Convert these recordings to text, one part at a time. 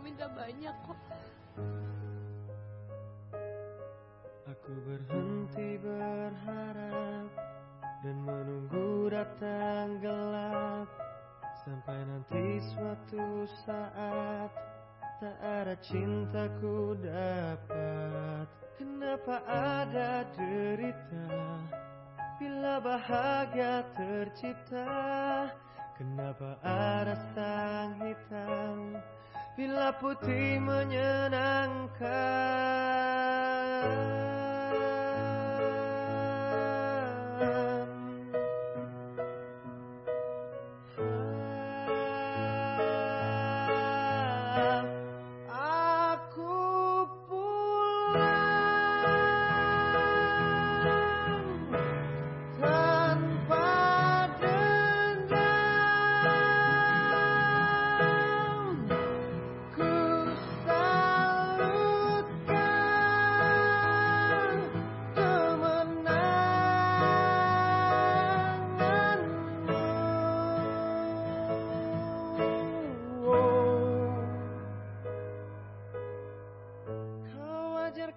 Minta banyak kok. Aku berhenti berharap dan menunggu datang gelap sampai nanti suatu saat tak ada cintaku dapat. Kenapa ada derita bila bahagia tercipta? Kenapa ada putih menyenangkan?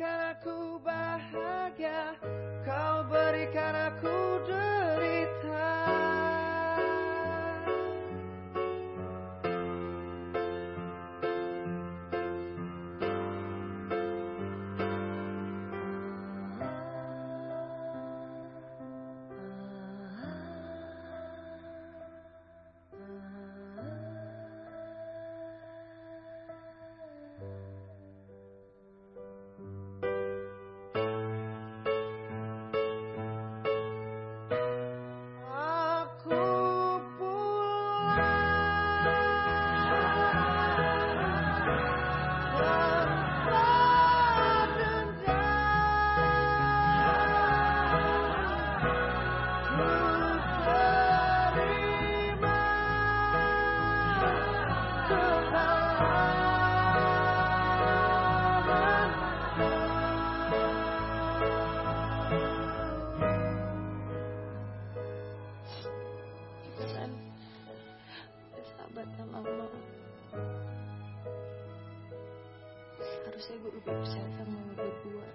Ajarkan aku bahagia, kau berikan aku Bersahabat sama mama. Harusnya gue lebih percaya sama lo berdua.